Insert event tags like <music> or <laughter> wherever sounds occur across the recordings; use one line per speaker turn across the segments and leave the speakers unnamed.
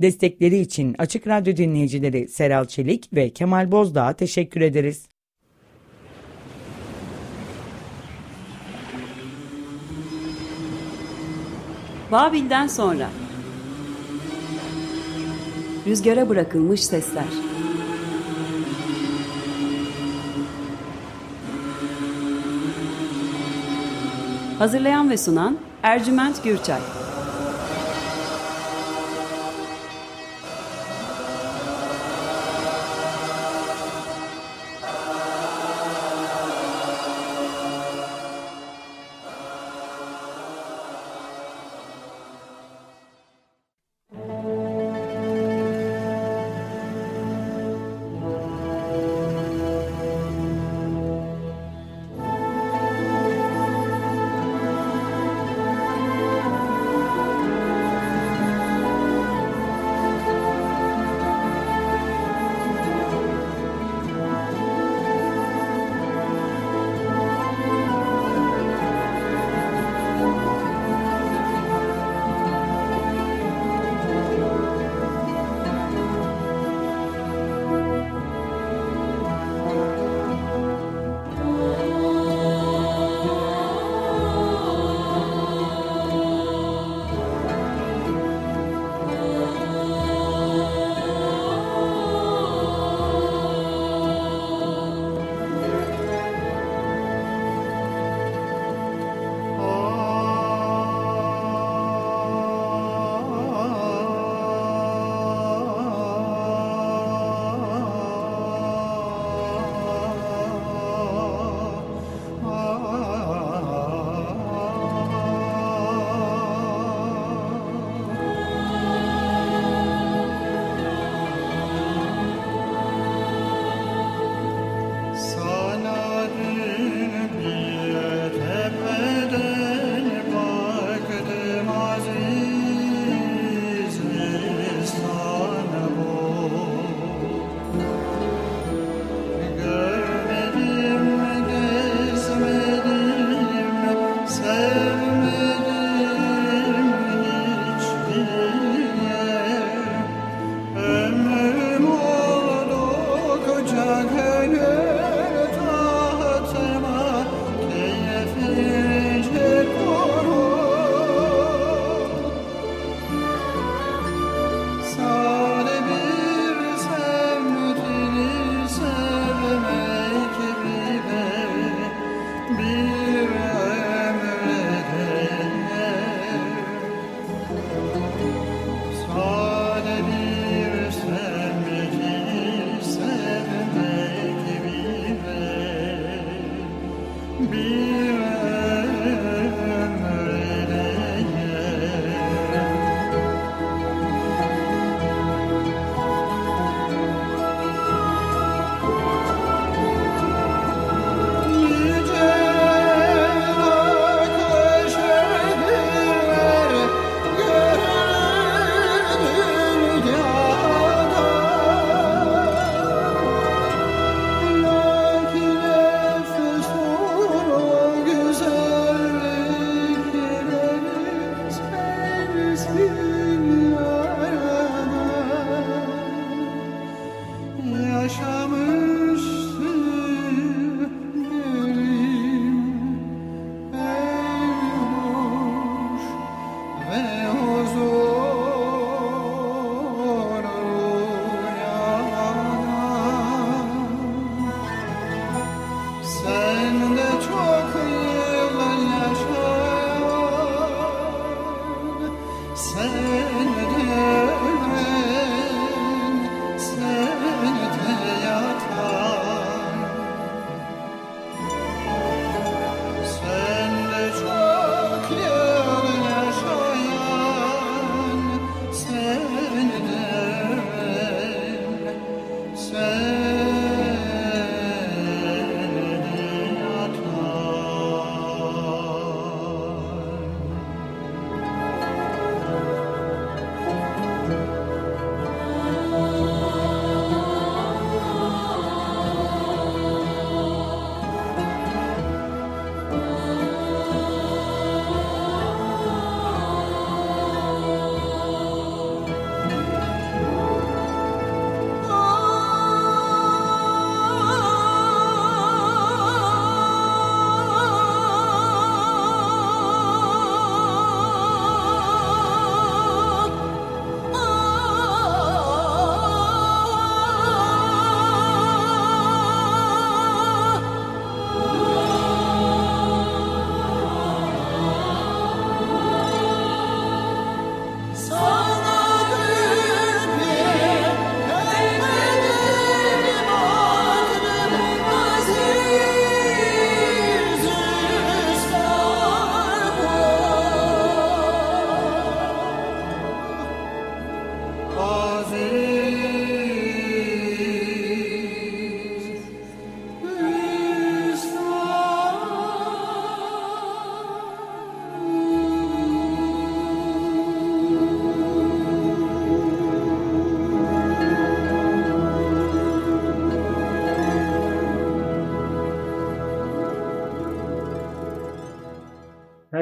Destekleri için Açık Radyo dinleyicileri Seral Çelik ve Kemal Bozdağ'a teşekkür ederiz.
Babil'den sonra. Rüzgara bırakılmış sesler. Hazırlayan ve sunan Ercüment Gürçay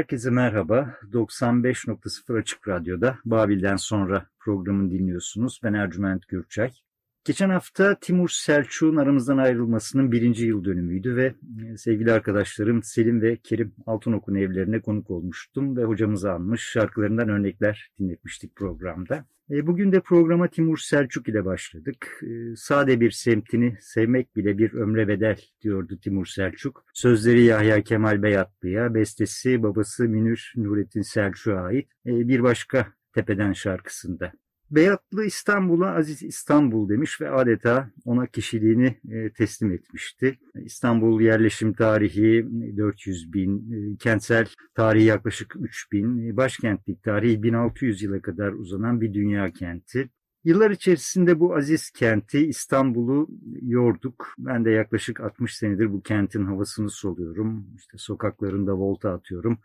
Herkese merhaba. 95.0 Açık Radyo'da Babil'den sonra programını dinliyorsunuz. Ben Ercüment Gürçay. Geçen hafta Timur Selçuk'un aramızdan ayrılmasının birinci yıl dönümüydü ve e, sevgili arkadaşlarım Selim ve Kerim Altınok'un evlerine konuk olmuştum ve hocamızı almış şarkılarından örnekler dinletmiştik programda. E, bugün de programa Timur Selçuk ile başladık. E, sade bir semtini sevmek bile bir ömre bedel diyordu Timur Selçuk. Sözleri Yahya Kemal Beyatlı'ya, bestesi babası Münir Nurettin Selçuk'a ait bir başka Tepeden şarkısında. Beyatlı İstanbul'a Aziz İstanbul demiş ve adeta ona kişiliğini e, teslim etmişti. İstanbul yerleşim tarihi 400 bin, e, kentsel tarihi yaklaşık 3 bin, e, başkentlik tarihi 1600 yıla kadar uzanan bir dünya kenti. Yıllar içerisinde bu aziz kenti İstanbul'u yorduk. Ben de yaklaşık 60 senedir bu kentin havasını soluyorum. İşte sokaklarında volta atıyorum.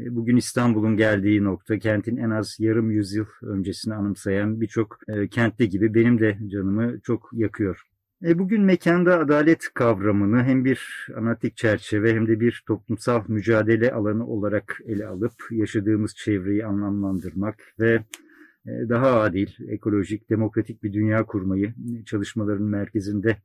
E, bugün İstanbul'un geldiği nokta kentin en az yarım yüzyıl öncesini anımsayan birçok e, kentte gibi benim de canımı çok yakıyor. E, bugün mekanda adalet kavramını hem bir analitik çerçeve hem de bir toplumsal mücadele alanı olarak ele alıp yaşadığımız çevreyi anlamlandırmak ve daha adil, ekolojik, demokratik bir dünya kurmayı çalışmaların merkezinde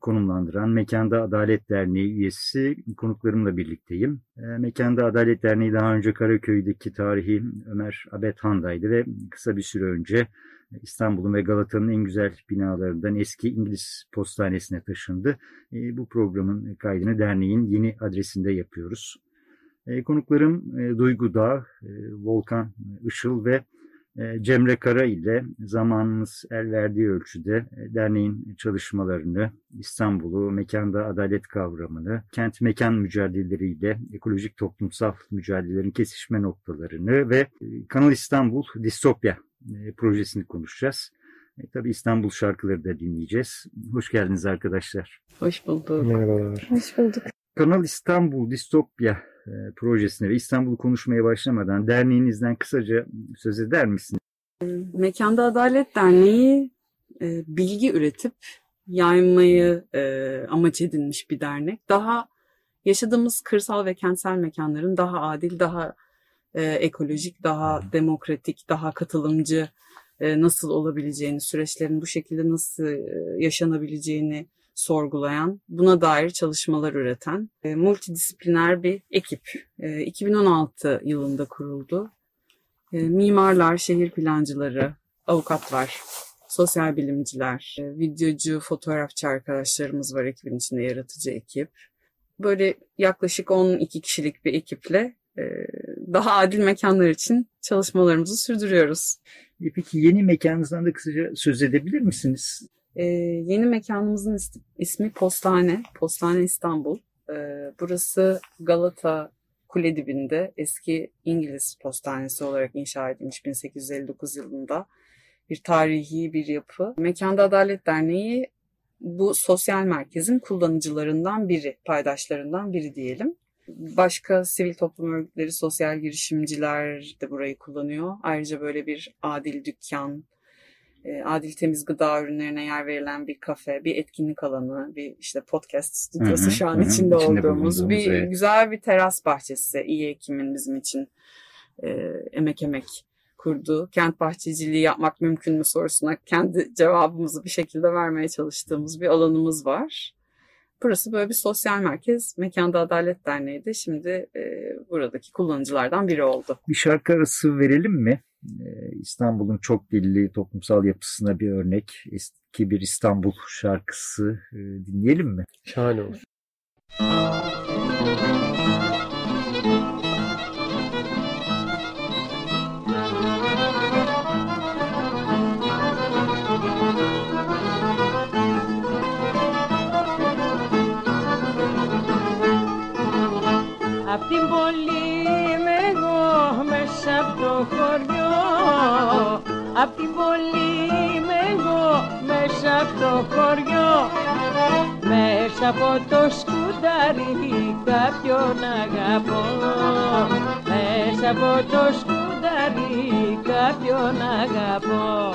konumlandıran Mekanda Adalet Derneği üyesi konuklarımla birlikteyim. E, Mekanda Adalet Derneği daha önce Karaköy'deki tarihi Ömer Abed Han'daydı ve kısa bir süre önce İstanbul'un ve Galata'nın en güzel binalarından eski İngiliz postanesine taşındı. E, bu programın kaydını derneğin yeni adresinde yapıyoruz. Konuklarım Duygu Dağ, Volkan Işıl ve e, Cemre Kara ile zamanımız el verdiği ölçüde e, derneğin çalışmalarını, İstanbul'u, mekanda adalet kavramını, kent mekan mücadeleleriyle ekolojik toplumsal mücadelelerin kesişme noktalarını ve e, Kanal İstanbul Distopya projesini konuşacağız. E, tabii İstanbul şarkıları da dinleyeceğiz. Hoş geldiniz arkadaşlar.
Hoş bulduk.
Merhabalar.
Hoş bulduk.
Kanal İstanbul Distopya e, projesine ve İstanbul'u konuşmaya başlamadan derneğinizden kısaca söz eder misiniz?
Mekanda Adalet Derneği e, bilgi üretip yaymayı e, amaç edinmiş bir dernek. Daha yaşadığımız kırsal ve kentsel mekanların daha adil, daha ekolojik, daha demokratik, daha katılımcı nasıl olabileceğini, süreçlerin bu şekilde nasıl yaşanabileceğini sorgulayan, buna dair çalışmalar üreten e, multidisipliner bir ekip. E, 2016 yılında kuruldu. E, mimarlar, şehir plancıları, avukatlar, sosyal bilimciler, e, videocu, fotoğrafçı arkadaşlarımız var ekibin içinde yaratıcı ekip. Böyle yaklaşık 12 kişilik bir ekiple e, daha adil mekanlar için çalışmalarımızı sürdürüyoruz.
E, peki yeni mekanınızdan da kısaca söz edebilir misiniz?
Ee, yeni mekanımızın ismi Postane, Postane İstanbul. Ee, burası Galata Kule dibinde eski İngiliz postanesi olarak inşa edilmiş 1859 yılında bir tarihi bir yapı. Mekanda Adalet Derneği bu sosyal merkezin kullanıcılarından biri, paydaşlarından biri diyelim. Başka sivil toplum örgütleri, sosyal girişimciler de burayı kullanıyor. Ayrıca böyle bir adil dükkan, e, adil temiz gıda ürünlerine yer verilen bir kafe, bir etkinlik alanı, bir işte podcast stüdyosu hı hı, şu an hı, içinde, içinde olduğumuz bir evet. güzel bir teras bahçesi. İyi Ekim'in bizim için e, emek emek kurduğu kent bahçeciliği yapmak mümkün mü sorusuna kendi cevabımızı bir şekilde vermeye çalıştığımız bir alanımız var. Burası böyle bir sosyal merkez. Mekanda Adalet Derneği de şimdi e, buradaki kullanıcılardan biri oldu.
Bir şarkı arası verelim mi? Ee, İstanbul'un çok dilli toplumsal yapısına bir örnek. Eski bir İstanbul şarkısı e, dinleyelim mi?
Şahane olur.
Απ' την πόλη είμαι εγώ μέσα από το χωριό Απ' την πόλη είμαι εγώ, μέσα από το
χωριό. Μέσα από το σκουτάρι κάποιον αγαπώ. Μέσα από το σκουτάρι κάποιον αγαπώ.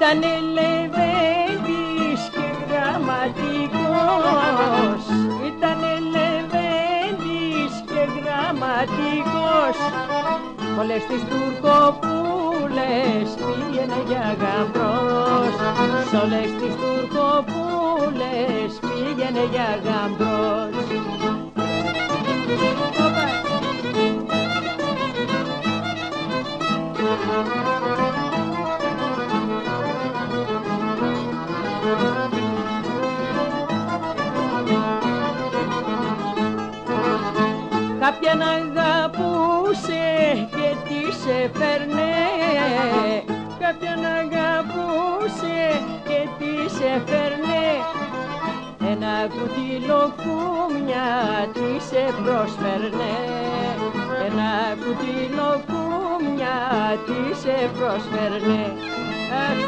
Ήταν λεβέντης και γραμματικός. Ήταν λεβέντης και γραμματικός. Όλες τις τουρκοπούλες πήγαινε για γαμπρός. Σ' όλες τις τουρκοπούλες πήγαινε για γαμπρός Κάποιαν αγαπούσε και της έφερνε Κάποιαν αγαπούσε και της έφερνε Ένα κουτί λοκούμια της σε πρόσφερνε Ένα κουτί λοκούμια της σε πρόσφερνε Αχ,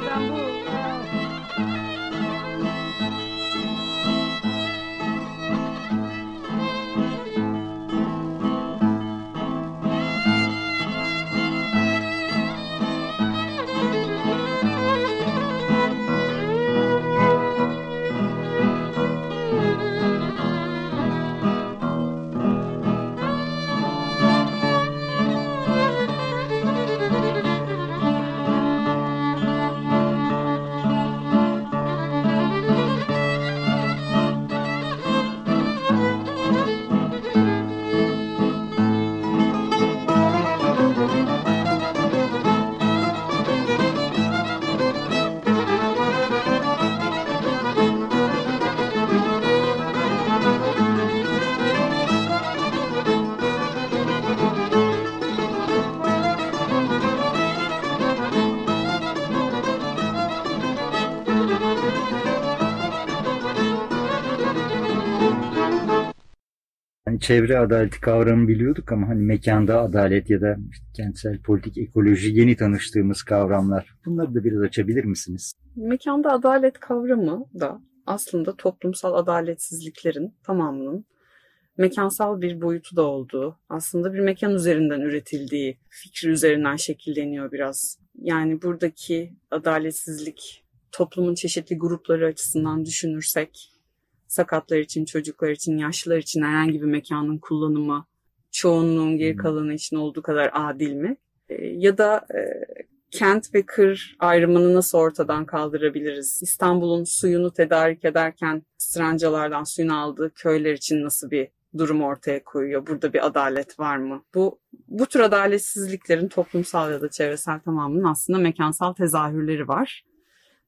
çevre adaleti kavramı biliyorduk ama hani mekanda adalet ya da işte kentsel politik ekoloji yeni tanıştığımız kavramlar. Bunları da biraz açabilir misiniz?
Mekanda adalet kavramı da aslında toplumsal adaletsizliklerin tamamının mekansal bir boyutu da olduğu, aslında bir mekan üzerinden üretildiği fikri üzerinden şekilleniyor biraz. Yani buradaki adaletsizlik toplumun çeşitli grupları açısından düşünürsek sakatlar için, çocuklar için, yaşlılar için herhangi bir mekanın kullanımı çoğunluğun geri kalanı için olduğu kadar adil mi? E, ya da e, kent ve kır ayrımını nasıl ortadan kaldırabiliriz? İstanbul'un suyunu tedarik ederken Strancalardan suyunu aldığı köyler için nasıl bir durum ortaya koyuyor? Burada bir adalet var mı? Bu bu tür adaletsizliklerin toplumsal ya da çevresel tamamının aslında mekansal tezahürleri var.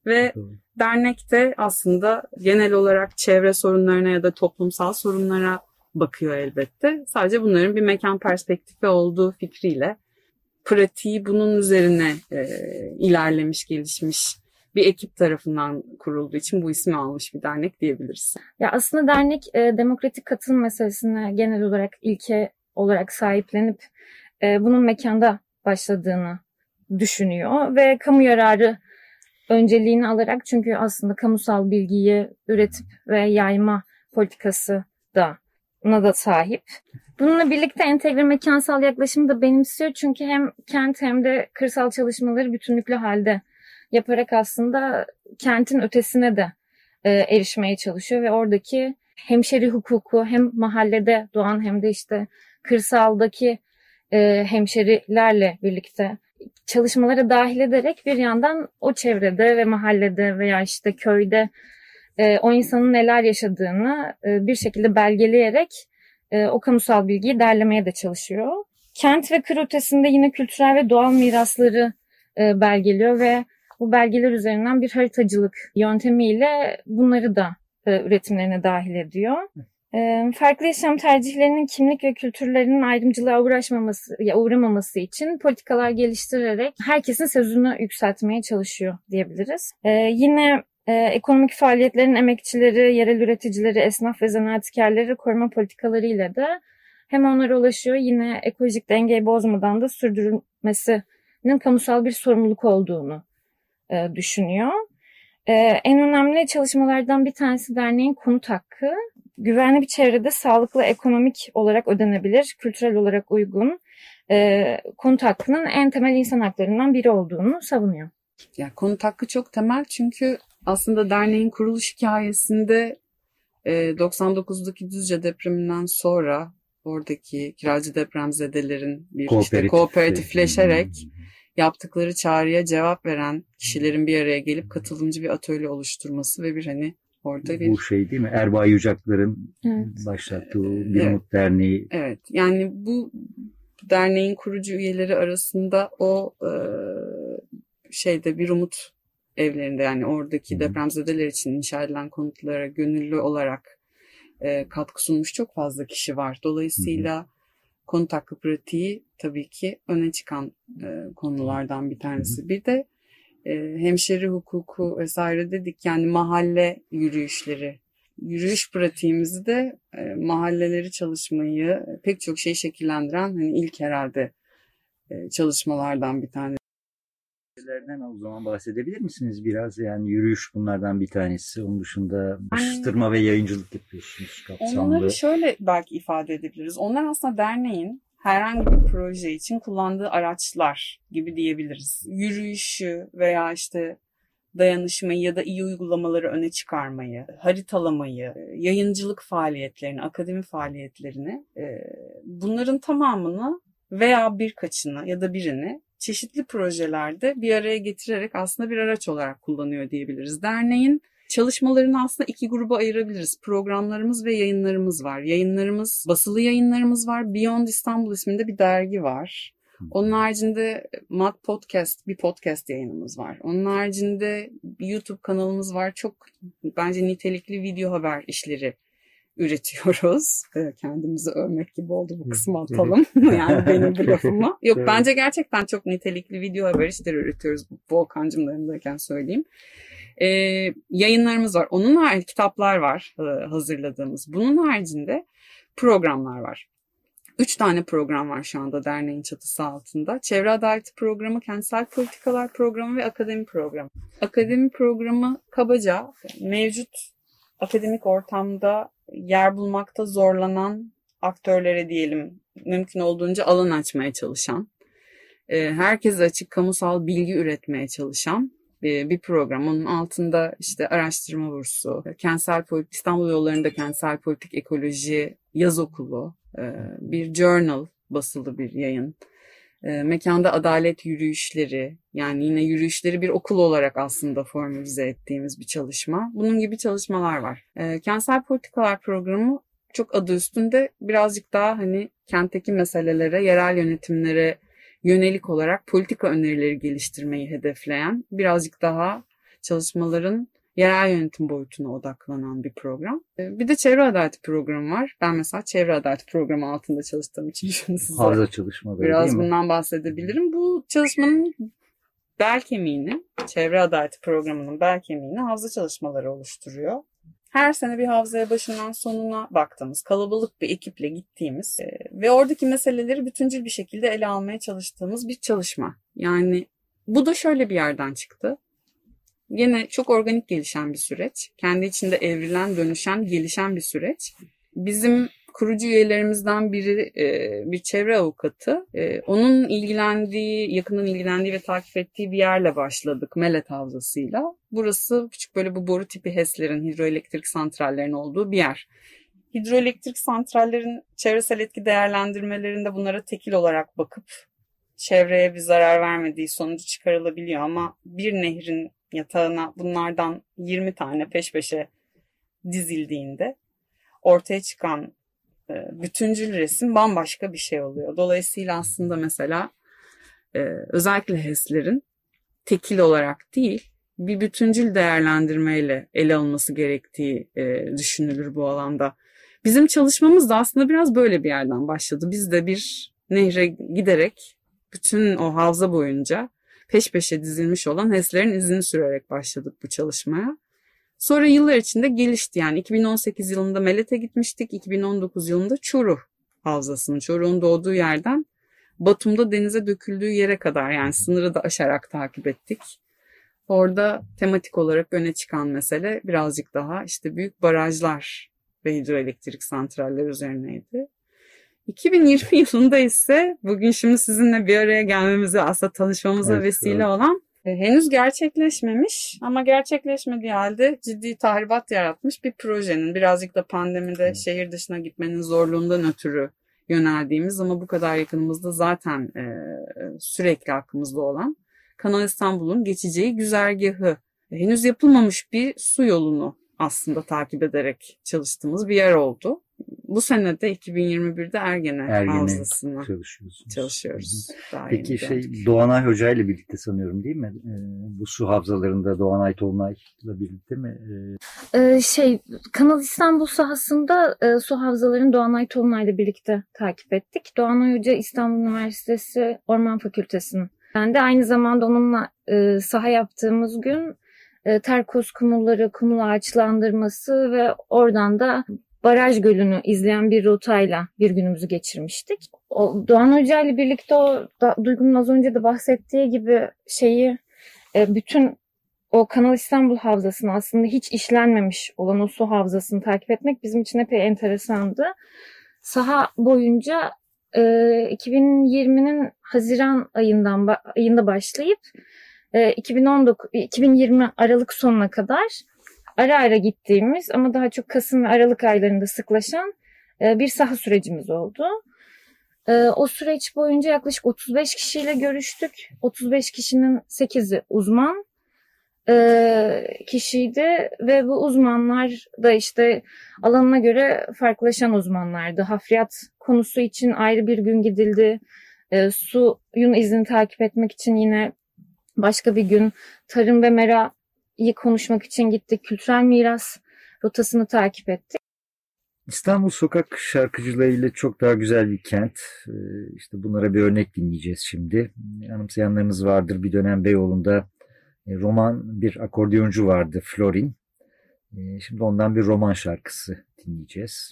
Ve dernekte aslında genel olarak çevre sorunlarına ya da toplumsal sorunlara bakıyor elbette. Sadece bunların bir mekan perspektifi olduğu fikriyle pratiği bunun üzerine e, ilerlemiş, gelişmiş bir ekip tarafından kurulduğu için bu ismi almış bir dernek diyebiliriz.
Ya aslında dernek e, demokratik katılım meselesine genel olarak ilke olarak sahiplenip e, bunun mekanda başladığını düşünüyor ve kamu yararı önceliğini alarak çünkü aslında kamusal bilgiyi üretip ve yayma politikası da buna da sahip. Bununla birlikte entegre mekansal yaklaşımı da benimsiyor çünkü hem kent hem de kırsal çalışmaları bütünlüklü halde yaparak aslında kentin ötesine de e, erişmeye çalışıyor ve oradaki hemşeri hukuku hem mahallede doğan hem de işte kırsaldaki e, hemşerilerle birlikte çalışmalara dahil ederek bir yandan o çevrede ve mahallede veya işte köyde e, o insanın neler yaşadığını e, bir şekilde belgeleyerek e, o kamusal bilgiyi derlemeye de çalışıyor. Kent ve kır ötesinde yine kültürel ve doğal mirasları e, belgeliyor ve bu belgeler üzerinden bir haritacılık yöntemiyle bunları da e, üretimlerine dahil ediyor. Farklı yaşam tercihlerinin kimlik ve kültürlerinin ayrımcılığa uğraşmaması, uğramaması için politikalar geliştirerek herkesin sözünü yükseltmeye çalışıyor diyebiliriz. Yine ekonomik faaliyetlerin emekçileri, yerel üreticileri, esnaf ve zanaatkarları koruma politikalarıyla da hem onlara ulaşıyor yine ekolojik dengeyi bozmadan da sürdürülmesinin kamusal bir sorumluluk olduğunu düşünüyor. E, en önemli çalışmalardan bir tanesi derneğin konut hakkı. Güvenli bir çevrede sağlıklı ekonomik olarak ödenebilir, kültürel olarak uygun e, konut hakkının en temel insan haklarından biri olduğunu savunuyor.
Ya konut hakkı çok temel çünkü aslında derneğin kuruluş hikayesinde e, 99'daki Düzce depreminden sonra oradaki kiracı depremzedelerin bir işte kooperatifleşerek yaptıkları çağrıya cevap veren kişilerin bir araya gelip katılımcı bir atölye oluşturması ve bir hani orada bir...
Bu şey değil mi? Erbaa Yücaklar'ın
Evet.
başlattığı bir umut derneği.
Evet yani bu derneğin kurucu üyeleri arasında o e, şeyde bir umut evlerinde yani oradaki
Hı hı.
depremzedeler için inşa edilen konutlara gönüllü olarak e, katkı sunmuş çok fazla kişi var. Dolayısıyla konut hakkı pratiği tabii ki öne çıkan e, konulardan bir tanesi. Bir de hemşeri hukuku vesaire dedik yani mahalle yürüyüşleri. Yürüyüş pratiğimizi de e, mahalleleri çalışmayı pek çok şey şekillendiren hani ilk herhalde e, çalışmalardan bir tanesi.
Lerden o zaman bahsedebilir misiniz biraz? Yani yürüyüş bunlardan bir tanesi. Onun dışında araştırma ve yayıncılık yapıyorsunuz kapsamlı.
Onları şöyle belki ifade edebiliriz. Onlar aslında derneğin herhangi bir proje için kullandığı araçlar gibi diyebiliriz. Yürüyüşü veya işte dayanışmayı ya da iyi uygulamaları öne çıkarmayı, haritalamayı, yayıncılık faaliyetlerini, akademi faaliyetlerini e, bunların tamamını veya birkaçını ya da birini çeşitli projelerde bir araya getirerek aslında bir araç olarak kullanıyor diyebiliriz. Derneğin çalışmalarını aslında iki gruba ayırabiliriz. Programlarımız ve yayınlarımız var. Yayınlarımız, basılı yayınlarımız var. Beyond İstanbul isminde bir dergi var. Onun haricinde Mad Podcast, bir podcast yayınımız var. Onun haricinde YouTube kanalımız var. Çok bence nitelikli video haber işleri üretiyoruz. <laughs> Kendimizi övmek gibi oldu bu kısmı <laughs> atalım. <laughs> yani benim bu lafımı. Yok bence gerçekten çok nitelikli video haber işleri üretiyoruz. Volkancım yanındayken söyleyeyim. Ee, yayınlarımız var. Onun harici kitaplar var e, hazırladığımız. Bunun haricinde programlar var. Üç tane program var şu anda derneğin çatısı altında. Çevre Adaleti Programı, Kentsel Politikalar Programı ve Akademi Programı. Akademi Programı kabaca mevcut akademik ortamda yer bulmakta zorlanan aktörlere diyelim mümkün olduğunca alan açmaya çalışan, e, herkese açık kamusal bilgi üretmeye çalışan e, bir program. Onun altında işte araştırma bursu, kentsel politik, İstanbul yollarında kentsel politik ekoloji yaz okulu, e, bir journal basılı bir yayın. E, Mekanda adalet yürüyüşleri yani yine yürüyüşleri bir okul olarak aslında formülize ettiğimiz bir çalışma. Bunun gibi çalışmalar var. E, Kentsel politikalar programı çok adı üstünde birazcık daha hani kentteki meselelere, yerel yönetimlere yönelik olarak politika önerileri geliştirmeyi hedefleyen birazcık daha çalışmaların yerel yönetim boyutuna odaklanan bir program. Ee, Bir de çevre adaleti programı var. Ben mesela çevre adaleti programı altında çalıştığım için <laughs> şunu size
Havza çalışmaları
biraz
değil mi?
bundan bahsedebilirim. Bu çalışmanın bel kemiğini, çevre adaleti programının bel kemiğini havza çalışmaları oluşturuyor. Her sene bir havzaya başından sonuna baktığımız, kalabalık bir ekiple gittiğimiz e, ve oradaki meseleleri bütüncül bir şekilde ele almaya çalıştığımız bir çalışma. Yani bu da şöyle bir yerden çıktı. Yine çok organik gelişen bir süreç. Kendi içinde evrilen, dönüşen, gelişen bir süreç. Bizim kurucu üyelerimizden biri e, bir çevre avukatı. E, onun ilgilendiği, yakından ilgilendiği ve takip ettiği bir yerle başladık. Melet Havzası'yla. Burası küçük böyle bu boru tipi HES'lerin, hidroelektrik santrallerin olduğu bir yer. Hidroelektrik santrallerin çevresel etki değerlendirmelerinde bunlara tekil olarak bakıp çevreye bir zarar vermediği sonucu çıkarılabiliyor ama bir nehrin yatağına bunlardan 20 tane peş peşe dizildiğinde ortaya çıkan bütüncül resim bambaşka bir şey oluyor. Dolayısıyla aslında mesela e, özellikle HES'lerin tekil olarak değil bir bütüncül değerlendirmeyle ele alınması gerektiği e, düşünülür bu alanda. Bizim çalışmamız da aslında biraz böyle bir yerden başladı. Biz de bir nehre giderek bütün o havza boyunca peş peşe dizilmiş olan HES'lerin izini sürerek başladık bu çalışmaya. Sonra yıllar içinde gelişti yani 2018 yılında Melet'e gitmiştik, 2019 yılında Çoruh Havzası'nın, Çoruh'un doğduğu yerden Batum'da denize döküldüğü yere kadar yani sınırı da aşarak takip ettik. Orada tematik olarak öne çıkan mesele birazcık daha işte büyük barajlar ve hidroelektrik santraller üzerineydi. 2020 yılında ise bugün şimdi sizinle bir araya gelmemize aslında tanışmamıza
Evet,
vesile
evet.
olan henüz gerçekleşmemiş ama gerçekleşmediği halde ciddi tahribat yaratmış bir projenin birazcık da pandemide şehir dışına gitmenin zorluğundan ötürü yöneldiğimiz ama bu kadar yakınımızda zaten e, sürekli aklımızda olan Kanal İstanbul'un geçeceği güzergahı henüz yapılmamış bir su yolunu aslında takip ederek çalıştığımız bir yer oldu. Bu sene de 2021'de Ergene,
Ergene
Havzası'na çalışıyoruz. Daha
Peki şey. Doğanay Hoca ile birlikte sanıyorum değil mi? Ee, bu su havzalarında Doğanay Tolunay'la birlikte mi? Ee,
Ee, şey Kanal İstanbul sahasında e, su havzalarını Doğanay Tolunay'la birlikte takip ettik. Doğanay Hoca İstanbul Üniversitesi Orman Fakültesi'nin. Ben de aynı zamanda onunla e, saha yaptığımız gün e, terkos kumulları, kumul ağaçlandırması ve oradan da baraj gölünü izleyen bir rotayla bir günümüzü geçirmiştik. O, Doğan Hoca ile birlikte o da, Duygu'nun az önce de bahsettiği gibi şeyi e, bütün o Kanal İstanbul Havzası'nı aslında hiç işlenmemiş olan o su havzasını takip etmek bizim için epey enteresandı. Saha boyunca e, 2020'nin Haziran ayından ayında başlayıp e, 2019 2020 Aralık sonuna kadar ara ara gittiğimiz ama daha çok Kasım ve Aralık aylarında sıklaşan e, bir saha sürecimiz oldu. E, o süreç boyunca yaklaşık 35 kişiyle görüştük. 35 kişinin 8'i uzman e, kişiydi ve bu uzmanlar da işte alanına göre farklılaşan uzmanlardı. Hafriyat konusu için ayrı bir gün gidildi. Suyun izini takip etmek için yine başka bir gün tarım ve merayı konuşmak için gittik. Kültürel miras rotasını takip ettik.
İstanbul sokak şarkıcılarıyla çok daha güzel bir kent. Ee, İşte bunlara bir örnek dinleyeceğiz şimdi. Anımsayanlarınız vardır. Bir dönem Beyoğlu'nda e, roman bir akordeoncu vardı Florin. Ee, Şimdi ondan bir roman şarkısı dinleyeceğiz.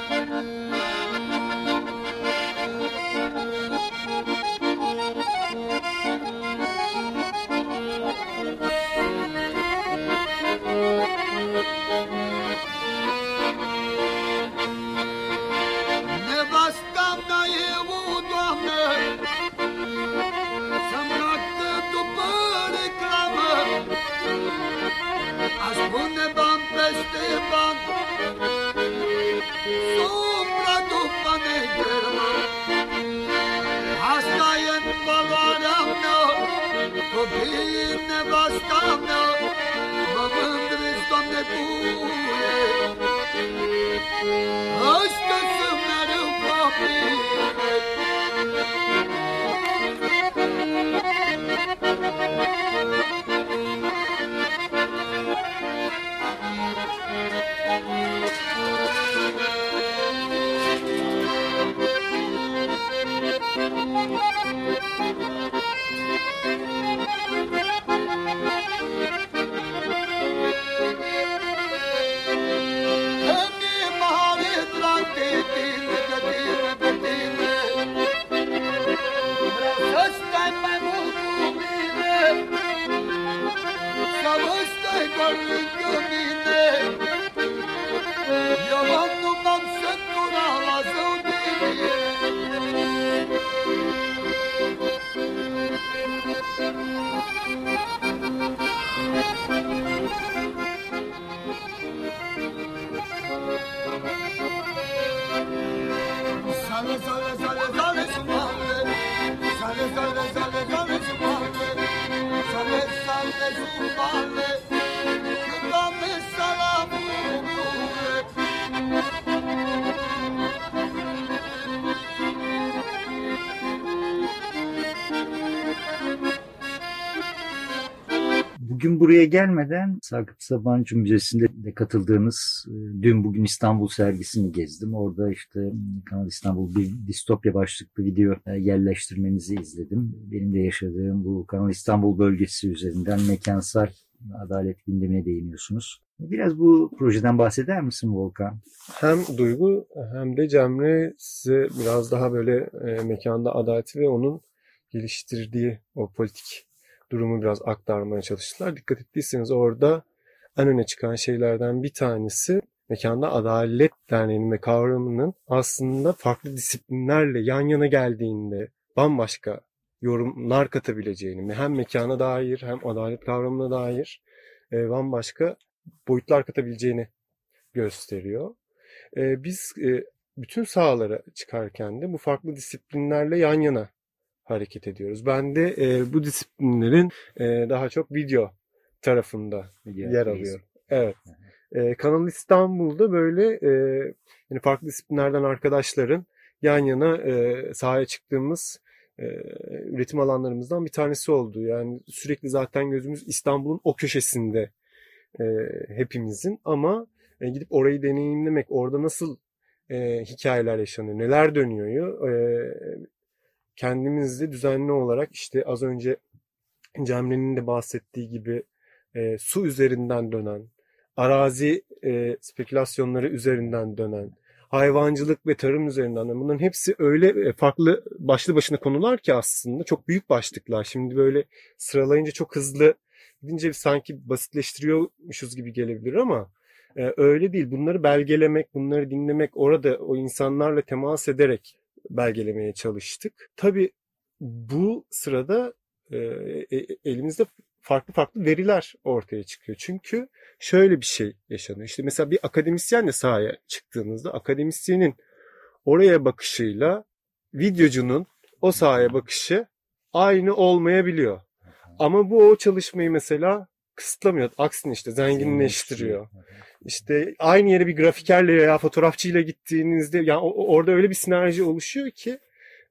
Copiii nevasta mea Mă mândresc, Doamne, buie Ăștia sunt mereu copii
buraya gelmeden Sakıp Sabancı Müzesi'nde de katıldığınız e, Dün Bugün İstanbul sergisini gezdim. Orada işte Kanal İstanbul bir distopya başlıklı video e, yerleştirmenizi izledim. Benim de yaşadığım bu Kanal İstanbul bölgesi üzerinden mekansal adalet gündemine değiniyorsunuz. Biraz bu projeden bahseder misin Volkan?
Hem Duygu hem de Cemre size biraz daha böyle e, mekanda adaleti ve onun geliştirdiği o politik durumu biraz aktarmaya çalıştılar. Dikkat ettiyseniz orada en öne çıkan şeylerden bir tanesi Mekanda Adalet Derneği'nin ve kavramının aslında farklı disiplinlerle yan yana geldiğinde bambaşka yorumlar katabileceğini hem mekana dair hem adalet kavramına dair e, bambaşka boyutlar katabileceğini gösteriyor. E, biz e, bütün sahalara çıkarken de bu farklı disiplinlerle yan yana hareket ediyoruz. Ben de e, bu disiplinlerin e, daha çok video tarafında
Video,
yer alıyorum. Evet. E, Kanal İstanbul'da böyle e, yani farklı disiplinlerden arkadaşların yan yana e, sahaya çıktığımız e, üretim alanlarımızdan bir tanesi oldu. Yani sürekli zaten gözümüz İstanbul'un o köşesinde e, hepimizin ama e, gidip orayı deneyimlemek, orada nasıl e, hikayeler yaşanıyor, neler dönüyor, e, kendimizde düzenli olarak işte az önce Cemre'nin de bahsettiği gibi e, su üzerinden dönen, arazi e, spekülasyonları üzerinden dönen, hayvancılık ve tarım üzerinden dönen bunların hepsi öyle e, farklı başlı başına konular ki aslında çok büyük başlıklar. Şimdi böyle sıralayınca çok hızlı gidince sanki basitleştiriyormuşuz gibi gelebilir ama e, öyle değil. Bunları belgelemek, bunları dinlemek, orada o insanlarla temas ederek belgelemeye çalıştık. Tabii bu sırada e, e, elimizde farklı farklı veriler ortaya çıkıyor. Çünkü şöyle bir şey yaşanıyor. İşte mesela bir akademisyenle sahaya çıktığınızda akademisyenin oraya bakışıyla videocunun o sahaya bakışı aynı olmayabiliyor. Ama bu o çalışmayı mesela kısıtlamıyor. Aksine işte zenginleştiriyor. İşte aynı yere bir grafikerle veya fotoğrafçıyla gittiğinizde yani orada öyle bir sinerji oluşuyor ki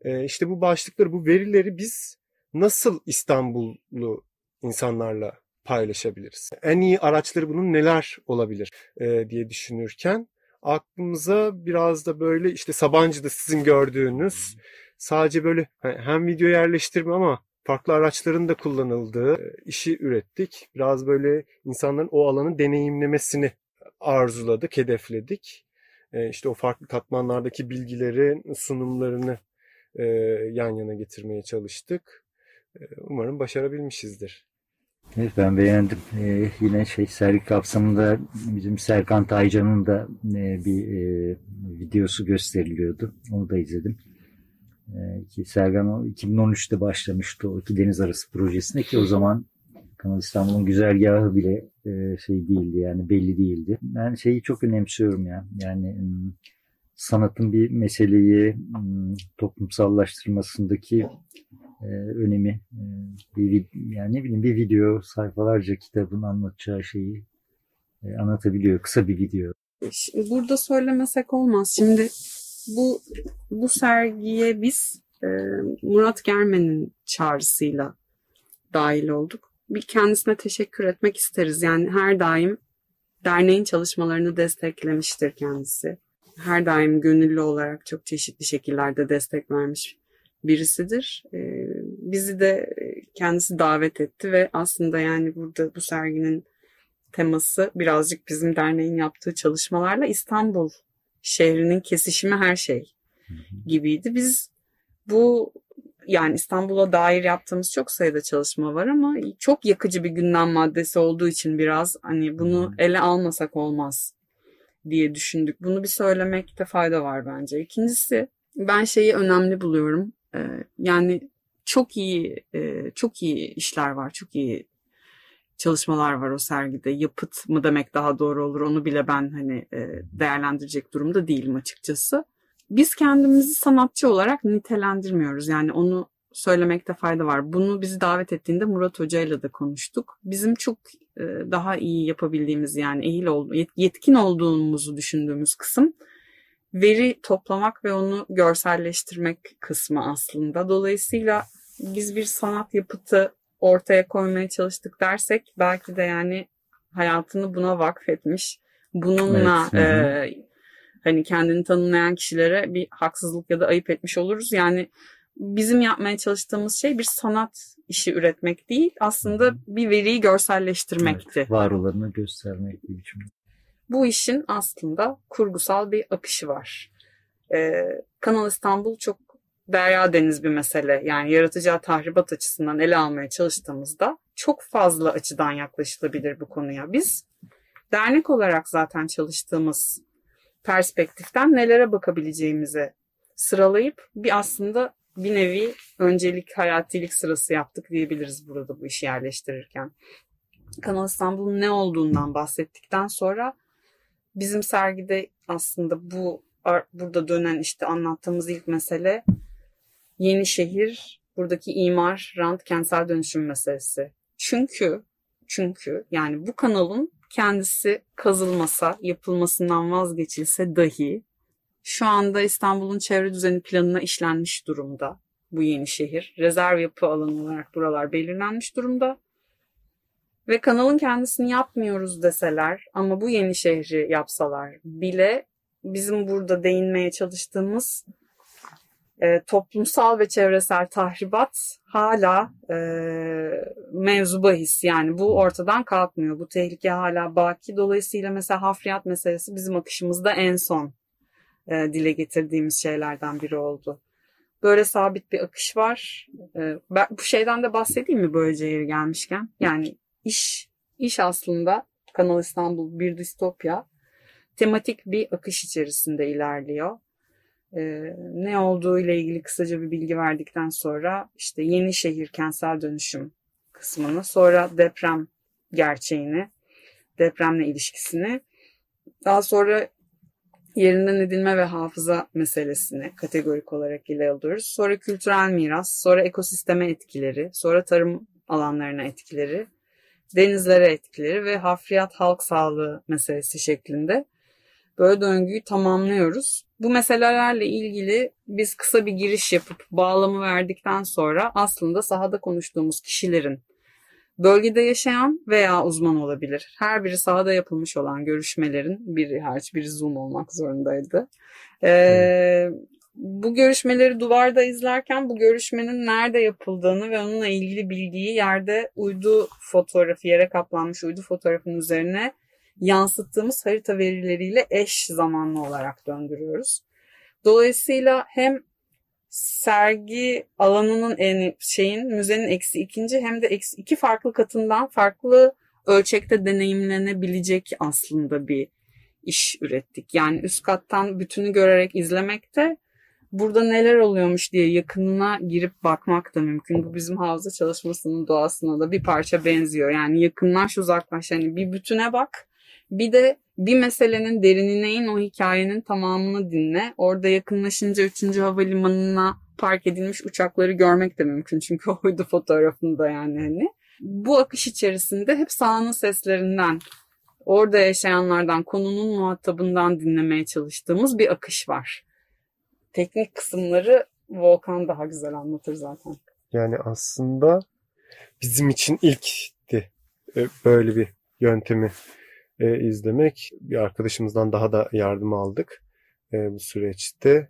e, işte bu başlıkları, bu verileri biz nasıl İstanbullu insanlarla paylaşabiliriz? En iyi araçları bunun neler olabilir e, diye düşünürken aklımıza biraz da böyle işte Sabancı'da sizin gördüğünüz sadece böyle hem video yerleştirme ama farklı araçların da kullanıldığı işi ürettik. Biraz böyle insanların o alanı deneyimlemesini arzuladık, hedefledik. İşte o farklı katmanlardaki bilgilerin sunumlarını yan yana getirmeye çalıştık. Umarım başarabilmişizdir.
Evet ben beğendim. Ee, yine şey sergi kapsamında bizim Serkan Taycan'ın da e, bir e, videosu gösteriliyordu. Onu da izledim. E, ki Serkan o 2013'te başlamıştı o iki deniz arası projesinde ki o zaman Kanal İstanbul'un güzergahı bile e, şey değildi yani belli değildi. Ben şeyi çok önemsiyorum ya. Yani sanatın bir meseleyi toplumsallaştırmasındaki e, önemi bir yani ne bileyim bir video sayfalarca kitabın anlatacağı şeyi anlatabiliyor kısa bir video.
Burada söylemesek olmaz. Şimdi bu bu sergiye biz e, Murat Germen'in çağrısıyla dahil olduk. Bir kendisine teşekkür etmek isteriz. Yani her daim derneğin çalışmalarını desteklemiştir kendisi. Her daim gönüllü olarak çok çeşitli şekillerde destek vermiş birisidir. E, bizi de kendisi davet etti ve aslında yani burada bu serginin teması birazcık bizim derneğin yaptığı çalışmalarla İstanbul şehrinin kesişimi her şey gibiydi. Biz bu yani İstanbul'a dair yaptığımız çok sayıda çalışma var ama çok yakıcı bir gündem maddesi olduğu için biraz hani bunu ele almasak olmaz diye düşündük. Bunu bir söylemekte fayda var bence. İkincisi ben şeyi önemli buluyorum. Yani çok iyi çok iyi işler var. Çok iyi çalışmalar var o sergide. Yapıt mı demek daha doğru olur onu bile ben hani değerlendirecek durumda değilim açıkçası. biz kendimizi sanatçı olarak nitelendirmiyoruz. Yani onu söylemekte fayda var. Bunu bizi davet ettiğinde Murat Hoca ile de konuştuk. Bizim çok e, daha iyi yapabildiğimiz yani ehil ol, yetkin olduğumuzu düşündüğümüz kısım veri toplamak ve onu görselleştirmek kısmı aslında. Dolayısıyla biz bir sanat yapıtı ortaya koymaya çalıştık dersek belki de yani hayatını buna vakfetmiş. Bununla
Evet,
e, hani kendini tanımlayan kişilere bir haksızlık ya da ayıp etmiş oluruz. Yani bizim yapmaya çalıştığımız şey bir sanat işi üretmek değil, aslında bir veriyi görselleştirmekti.
Evet, var olanı göstermek bir biçimde.
Bu işin aslında kurgusal bir akışı var. Ee, Kanal İstanbul çok derya deniz bir mesele. Yani yaratacağı tahribat açısından ele almaya çalıştığımızda çok fazla açıdan yaklaşılabilir bu konuya. Biz dernek olarak zaten çalıştığımız perspektiften nelere bakabileceğimizi sıralayıp bir aslında bir nevi öncelik, hayatilik sırası yaptık diyebiliriz burada bu işi yerleştirirken. Kanal İstanbul'un ne olduğundan bahsettikten sonra bizim sergide aslında bu burada dönen işte anlattığımız ilk mesele yeni şehir, buradaki imar, rant, kentsel dönüşüm meselesi. Çünkü çünkü yani bu kanalın kendisi kazılmasa, yapılmasından vazgeçilse dahi şu anda İstanbul'un çevre düzeni planına işlenmiş durumda bu yeni şehir. Rezerv yapı alanı olarak buralar belirlenmiş durumda. Ve kanalın kendisini yapmıyoruz deseler ama bu yeni şehri yapsalar bile bizim burada değinmeye çalıştığımız e, toplumsal ve çevresel tahribat hala e, mevzu bahis. Yani bu ortadan kalkmıyor. Bu tehlike hala baki. Dolayısıyla mesela hafriyat meselesi bizim akışımızda en son e, dile getirdiğimiz şeylerden biri oldu. Böyle sabit bir akış var. E, ben bu şeyden de bahsedeyim mi böylece yeri gelmişken? Yani iş iş aslında Kanal İstanbul bir distopya tematik bir akış içerisinde ilerliyor. Ee, ne olduğu ile ilgili kısaca bir bilgi verdikten sonra işte yeni şehir kentsel dönüşüm kısmını, sonra deprem gerçeğini, depremle ilişkisini, daha sonra yerinden edilme ve hafıza meselesini kategorik olarak ele alıyoruz. Sonra kültürel miras, sonra ekosisteme etkileri, sonra tarım alanlarına etkileri, denizlere etkileri ve hafriyat halk sağlığı meselesi şeklinde böyle döngüyü tamamlıyoruz. Bu meselelerle ilgili biz kısa bir giriş yapıp bağlamı verdikten sonra aslında sahada konuştuğumuz kişilerin bölgede yaşayan veya uzman olabilir. Her biri sahada yapılmış olan görüşmelerin biri hariç biri Zoom olmak zorundaydı. Ee, bu görüşmeleri duvarda izlerken bu görüşmenin nerede yapıldığını ve onunla ilgili bilgiyi yerde uydu fotoğrafı, yere kaplanmış uydu fotoğrafının üzerine yansıttığımız harita verileriyle eş zamanlı olarak döndürüyoruz. Dolayısıyla hem sergi alanının en şeyin müzenin eksi ikinci hem de eksi iki farklı katından farklı ölçekte deneyimlenebilecek aslında bir iş ürettik. Yani üst kattan bütünü görerek izlemekte burada neler oluyormuş diye yakınına girip bakmak da mümkün. Bu bizim havza çalışmasının doğasına da bir parça benziyor. Yani yakınlaş uzaklaş yani bir bütüne bak bir de bir meselenin derinine in o hikayenin tamamını dinle. Orada yakınlaşınca 3. havalimanına park edilmiş uçakları görmek de mümkün. Çünkü <laughs> oydu fotoğrafında yani hani. Bu akış içerisinde hep sahanın seslerinden, orada yaşayanlardan, konunun muhatabından dinlemeye çalıştığımız bir akış var. Teknik kısımları Volkan daha güzel anlatır zaten.
Yani aslında bizim için ilkti e, böyle bir yöntemi e, izlemek. Bir arkadaşımızdan daha da yardım aldık e, bu süreçte.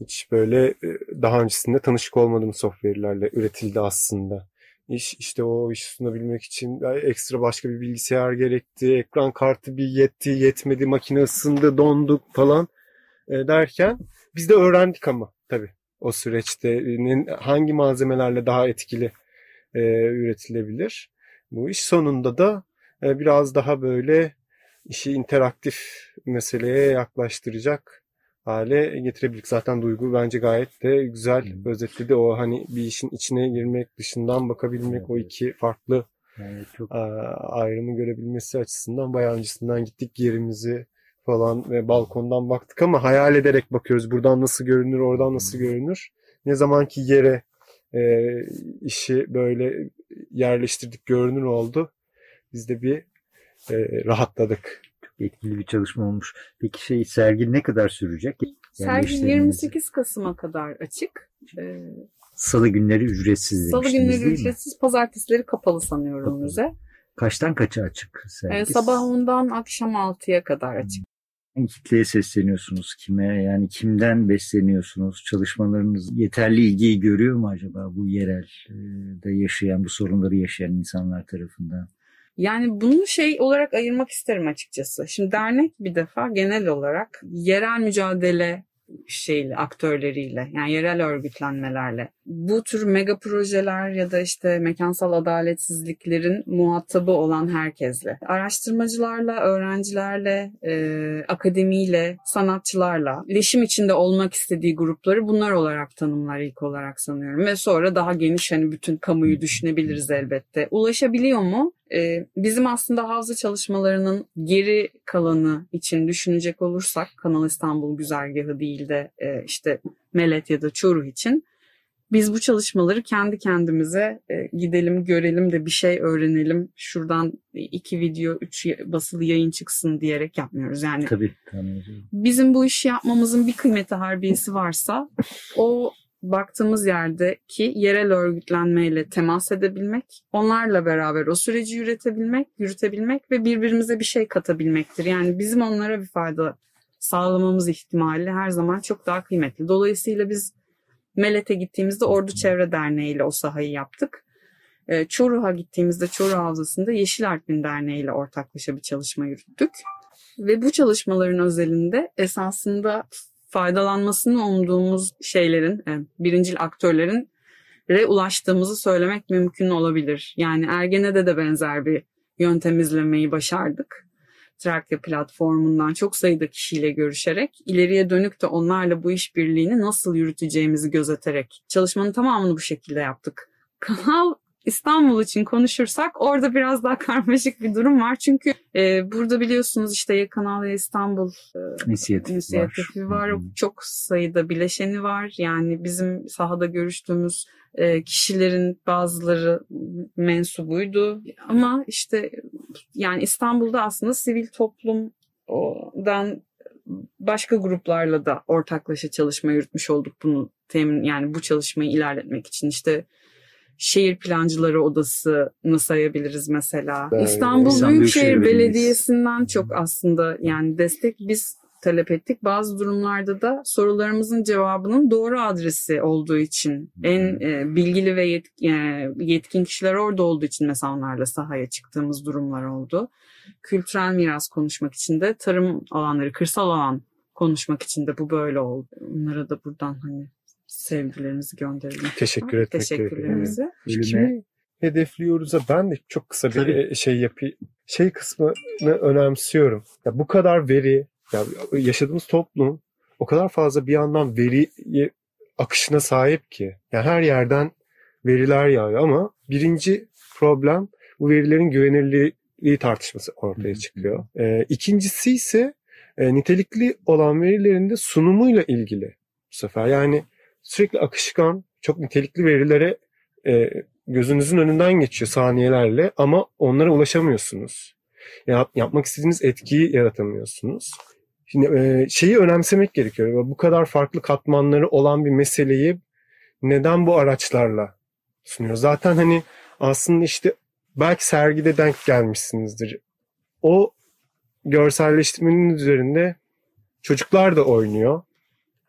Hiç böyle e, daha öncesinde tanışık olmadığım software'lerle üretildi aslında. İş işte o işi sunabilmek için ekstra başka bir bilgisayar gerekti. Ekran kartı bir yetti, yetmedi, makine ısındı, donduk falan e, derken biz de öğrendik ama tabii o süreçte hangi malzemelerle daha etkili e, üretilebilir. Bu iş sonunda da e, biraz daha böyle işi interaktif meseleye yaklaştıracak hale getirebildik. Zaten duygu bence gayet de güzel hmm. özetledi. O hani bir işin içine girmek, dışından bakabilmek, evet. o iki farklı yani çok... ayrımı görebilmesi açısından bayağı öncesinden gittik yerimizi falan ve balkondan baktık ama hayal ederek bakıyoruz. Buradan nasıl görünür, oradan nasıl görünür. Ne zaman ki yere e, işi böyle yerleştirdik, görünür oldu. Biz de bir e, rahatladık.
Etkili bir çalışma olmuş. Peki şey sergi ne kadar sürecek?
Sergi
gösteriminiz?
28 Kasım'a kadar açık. Ee,
Salı günleri ücretsiz
Salı
demiştiniz
günleri
değil mi?
ücretsiz, pazartesileri kapalı sanıyorum
Kapalı.
müze.
Kaçtan kaça açık sergi?
Ee, sabah 10'dan akşam 6'ya kadar açık.
Hangi kitleye sesleniyorsunuz? Kime? Yani kimden besleniyorsunuz? Çalışmalarınız yeterli ilgiyi görüyor mu acaba bu yerel de yaşayan, bu sorunları yaşayan insanlar tarafından?
Yani bunu şey olarak ayırmak isterim açıkçası. Şimdi dernek bir defa genel olarak yerel mücadele şeyle aktörleriyle yani yerel örgütlenmelerle bu tür mega projeler ya da işte mekansal adaletsizliklerin muhatabı olan herkesle araştırmacılarla öğrencilerle e, akademiyle sanatçılarla iletişim içinde olmak istediği grupları bunlar olarak tanımlar ilk olarak sanıyorum. Ve sonra daha geniş hani bütün kamuyu düşünebiliriz elbette. Ulaşabiliyor mu? Ee, bizim aslında havza çalışmalarının geri kalanı için düşünecek olursak Kanal İstanbul güzergahı değil de e, işte Melet ya da Çoruh için biz bu çalışmaları kendi kendimize e, gidelim görelim de bir şey öğrenelim şuradan iki video üç basılı yayın çıksın diyerek yapmıyoruz. Yani
Tabii ediyorum.
bizim bu işi yapmamızın bir kıymeti harbiyesi varsa o baktığımız yerdeki yerel örgütlenmeyle temas edebilmek, onlarla beraber o süreci yürütebilmek, yürütebilmek ve birbirimize bir şey katabilmektir. Yani bizim onlara bir fayda sağlamamız ihtimali her zaman çok daha kıymetli. Dolayısıyla biz Melet'e gittiğimizde Ordu Çevre Derneği ile o sahayı yaptık. Ee, Çoruh'a gittiğimizde Çoruh Havzası'nda Yeşil Alpin Derneği ile ortaklaşa bir çalışma yürüttük. Ve bu çalışmaların özelinde esasında faydalanmasını umduğumuz şeylerin, e, birincil aktörlerin re ulaştığımızı söylemek mümkün olabilir. Yani Ergene'de de benzer bir yöntem izlemeyi başardık. Trakya platformundan çok sayıda kişiyle görüşerek ileriye dönük de onlarla bu işbirliğini nasıl yürüteceğimizi gözeterek çalışmanın tamamını bu şekilde yaptık. Kanal İstanbul için konuşursak orada biraz daha <laughs> karmaşık bir durum var. Çünkü e, burada biliyorsunuz işte Kanal ve İstanbul e,
İnisiyatif,
inisiyatifi var.
Hı.
Çok sayıda bileşeni var. Yani bizim sahada görüştüğümüz e, kişilerin bazıları mensubuydu. Ama işte yani İstanbul'da aslında sivil toplumdan başka gruplarla da ortaklaşa çalışma yürütmüş olduk bunu temin yani bu çalışmayı ilerletmek için işte Şehir Plancıları Odası'nı sayabiliriz mesela.
Evet.
İstanbul
İstanbul
Büyükşehir
Büyükşehir Belediyesi.
Belediyesi'nden çok aslında yani destek biz talep ettik. Bazı durumlarda da sorularımızın cevabının doğru adresi olduğu için en e, bilgili ve yetkin, yetkin kişiler orada olduğu için mesela onlarla sahaya çıktığımız durumlar oldu. Kültürel miras konuşmak için de tarım alanları, kırsal alan konuşmak için de bu böyle oldu. Onlara da buradan hani sevgilerimizi gönderelim.
Teşekkür etmek.
Teşekkürlerimizi.
Bölüme-
Kimi hedefliyoruz? Ben de çok kısa bir
Tabii.
e, şey yapayım. Şey kısmını önemsiyorum. Ya bu kadar veri, ya yaşadığımız toplum o kadar fazla bir yandan veri akışına sahip ki. Yani her yerden veriler yağıyor ama birinci problem bu verilerin güvenilirliği tartışması ortaya çıkıyor. Ee, ikincisi ise e, nitelikli olan verilerin de sunumuyla ilgili bu sefer. Yani sürekli akışkan, çok nitelikli verilere e, gözünüzün önünden geçiyor saniyelerle ama onlara ulaşamıyorsunuz. Yap, yapmak istediğiniz etkiyi yaratamıyorsunuz. Şimdi e, şeyi önemsemek gerekiyor. Bu kadar farklı katmanları olan bir meseleyi neden bu araçlarla sunuyor? Zaten hani aslında işte belki sergide denk gelmişsinizdir. O görselleştirmenin üzerinde çocuklar da oynuyor.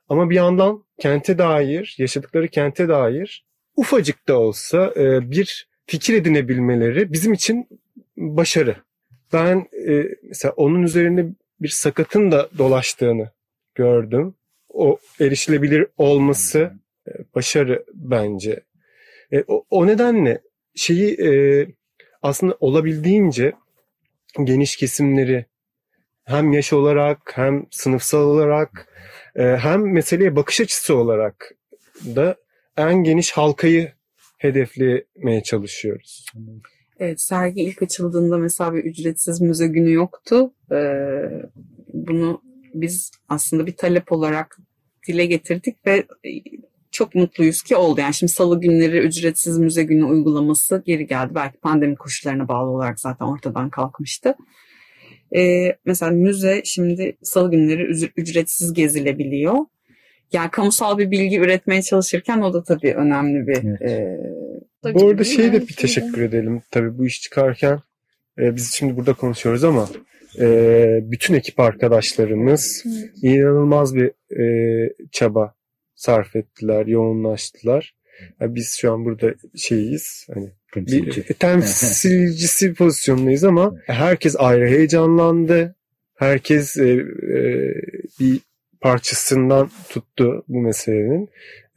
Ama bir yandan kente dair, yaşadıkları kente dair ufacık da olsa e, bir fikir edinebilmeleri bizim için başarı. Ben e, mesela onun üzerinde bir sakatın da dolaştığını gördüm. O erişilebilir olması e, başarı bence. E, o, o nedenle şeyi e, aslında olabildiğince geniş kesimleri hem yaş olarak hem sınıfsal olarak e, hem meseleye bakış açısı olarak da en geniş halkayı hedeflemeye çalışıyoruz.
Evet, sergi ilk açıldığında mesela bir ücretsiz müze günü yoktu. Ee, bunu biz aslında bir talep olarak dile getirdik ve çok mutluyuz ki oldu. Yani şimdi salı günleri ücretsiz müze günü uygulaması geri geldi. Belki pandemi koşullarına bağlı olarak zaten ortadan kalkmıştı. Ee, mesela müze şimdi salı günleri üc- ücretsiz gezilebiliyor. Yani kamusal bir bilgi üretmeye çalışırken o da tabii önemli bir...
Evet.
e,
Bu arada şey de
yani
bir teşekkür edelim. Tabii bu iş çıkarken e, biz şimdi burada konuşuyoruz ama e, bütün ekip arkadaşlarımız inanılmaz bir e, çaba sarf ettiler, yoğunlaştılar. Ya biz şu an burada şeyiz hani bir temsilcisi <laughs> pozisyondayız ama herkes ayrı heyecanlandı. Herkes e, e, bir parçasından tuttu bu meselenin.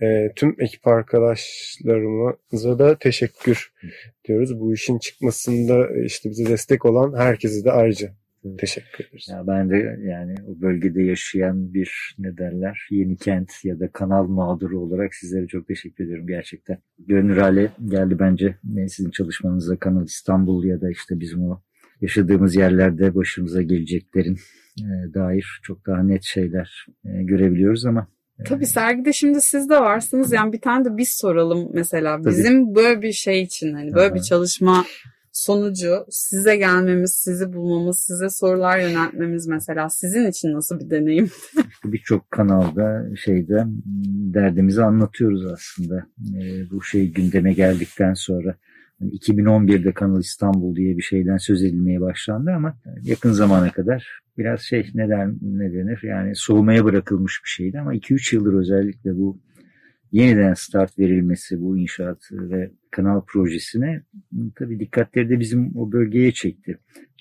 E, tüm ekip arkadaşlarımıza da teşekkür diyoruz. Bu işin çıkmasında e, işte bize destek olan herkese de ayrıca teşekkür ederiz.
Ya ben de yani o bölgede yaşayan bir ne derler yeni kent ya da kanal mağduru olarak sizlere çok teşekkür ediyorum gerçekten. Gönül hale geldi bence e, sizin çalışmanızda Kanal İstanbul ya da işte bizim o yaşadığımız yerlerde başımıza geleceklerin e, dair çok daha net şeyler görebiliyoruz ama
Tabii sergide şimdi siz de varsınız. Yani bir tane de biz soralım mesela.
Tabii.
Bizim böyle bir şey için hani böyle
Aha.
bir çalışma sonucu size gelmemiz, sizi bulmamız, size sorular yöneltmemiz mesela sizin için nasıl bir deneyim? <laughs>
birçok kanalda şeyde derdimizi anlatıyoruz aslında. E, bu şey gündeme geldikten sonra hani 2011'de Kanal İstanbul diye bir şeyden söz edilmeye başlandı ama yakın zamana kadar biraz şey ne, der, ne denir yani soğumaya bırakılmış bir şeydi ama 2-3 yıldır özellikle bu yeniden start verilmesi bu inşaat ve kanal projesine tabii dikkatleri de bizim o bölgeye çekti.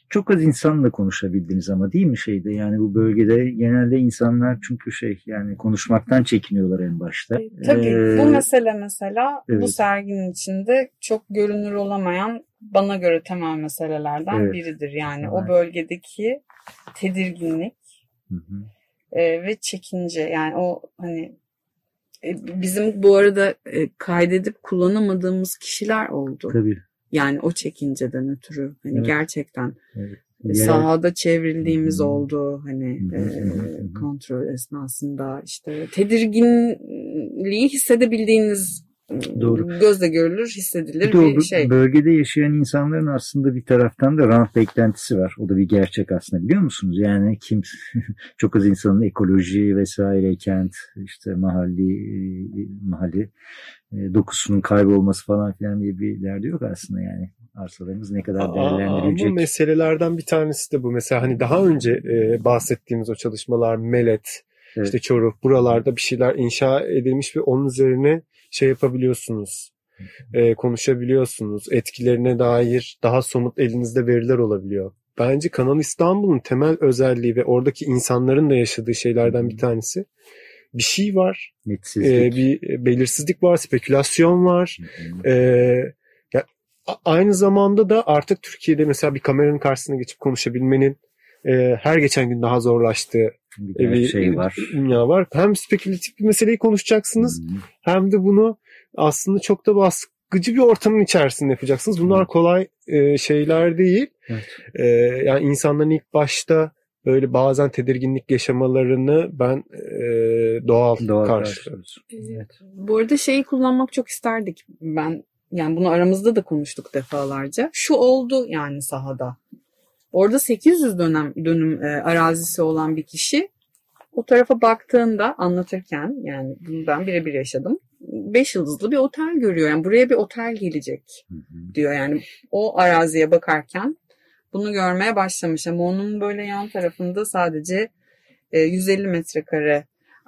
Çok az insanla konuşabildiniz ama değil mi şeyde yani bu bölgede genelde insanlar çünkü şey yani konuşmaktan çekiniyorlar en başta.
Tabii
Ee,
bu mesele mesela bu
evet.
serginin içinde çok görünür olamayan bana göre temel meselelerden
Evet.
biridir. Yani
Evet.
o bölgedeki tedirginlik
Hı hı.
e, ve çekince yani o hani e, bizim bu arada e, kaydedip kullanamadığımız kişiler oldu.
Tabii.
Yani o çekinceden ötürü hani
Evet.
gerçekten
Evet.
e,
Yerel-
sahada çevrildiğimiz
hı.
oldu hani
hı,
e, kontrol esnasında işte tedirginliği hissedebildiğiniz
Doğru.
gözle görülür hissedilir
o
bir şey.
bölgede yaşayan insanların aslında bir taraftan da rant beklentisi var. O da bir gerçek aslında biliyor musunuz? Yani kim <laughs> çok az insanın ekoloji vesaire kent işte mahalli e, mahalli e, dokusunun kaybolması falan filan diye bir derdi yok aslında yani. Arsalarımız ne kadar
Aa,
değerlendirilecek.
Ama meselelerden bir tanesi de bu. Mesela hani daha önce e, bahsettiğimiz o çalışmalar Melet,
Evet.
işte Çoruh buralarda bir şeyler inşa edilmiş ve onun üzerine şey yapabiliyorsunuz. e, konuşabiliyorsunuz. Etkilerine dair daha somut elinizde veriler olabiliyor. Bence Kanal İstanbul'un temel özelliği ve oradaki insanların da yaşadığı şeylerden bir tanesi. Bir şey var,
Netsizlik.
e, bir belirsizlik var, spekülasyon var. Ee, ya, aynı zamanda da artık Türkiye'de mesela bir kameranın karşısına geçip konuşabilmenin e, her geçen gün daha zorlaştığı
bir
bir
şey var.
dünya var. Hem spekülatif bir meseleyi konuşacaksınız
hı.
hem de bunu aslında çok da baskıcı bir ortamın içerisinde yapacaksınız. Bunlar kolay e, şeyler değil.
Evet.
E, yani insanların ilk başta böyle bazen tedirginlik yaşamalarını ben e, doğal,
Doğal
karşılıyorum.
karşılıyoruz. Evet.
Bu arada şeyi kullanmak çok isterdik. Ben yani bunu aramızda da konuştuk defalarca. Şu oldu yani sahada. Orada 800 dönem dönüm e, arazisi olan bir kişi o tarafa baktığında anlatırken yani bunu ben birebir yaşadım. 5 yıldızlı bir otel görüyor. Yani buraya bir otel gelecek diyor. Yani o araziye bakarken bunu görmeye başlamış. Ama onun böyle yan tarafında sadece e, 150 metrekare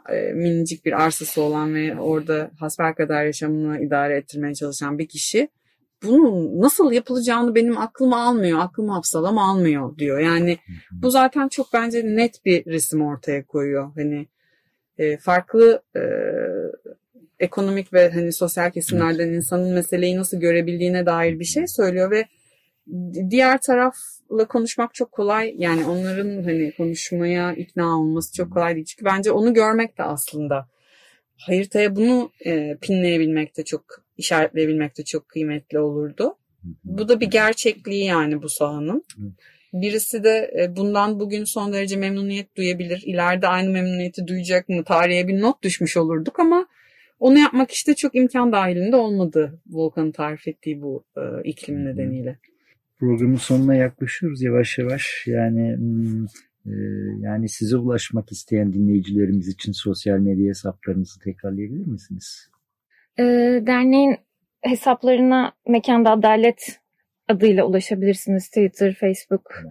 e, minicik bir arsası olan ve orada hasbelkader yaşamını idare ettirmeye çalışan bir kişi bunun nasıl yapılacağını benim aklım almıyor, aklım hafsalam almıyor diyor. Yani bu zaten çok bence net bir resim ortaya koyuyor. Hani e, farklı e, ekonomik ve hani sosyal kesimlerden insanın meseleyi nasıl görebildiğine dair bir şey söylüyor ve di- diğer tarafla konuşmak çok kolay. Yani onların hani konuşmaya ikna olması çok kolay değil. Çünkü bence onu görmek de aslında haritaya bunu e, pinleyebilmek de çok işaretleyebilmek de çok kıymetli olurdu. Bu da bir gerçekliği yani bu sahanın. Birisi de e, bundan bugün son derece memnuniyet duyabilir. İleride aynı memnuniyeti duyacak mı? Tarihe bir not düşmüş olurduk ama onu yapmak işte çok imkan dahilinde olmadı Volkan'ın tarif ettiği bu e, iklim nedeniyle.
Programın sonuna yaklaşıyoruz yavaş yavaş. Yani hmm, e, yani size ulaşmak isteyen dinleyicilerimiz için sosyal medya hesaplarınızı tekrarlayabilir misiniz?
E, derneğin hesaplarına Mekanda Adalet adıyla ulaşabilirsiniz. Twitter, Facebook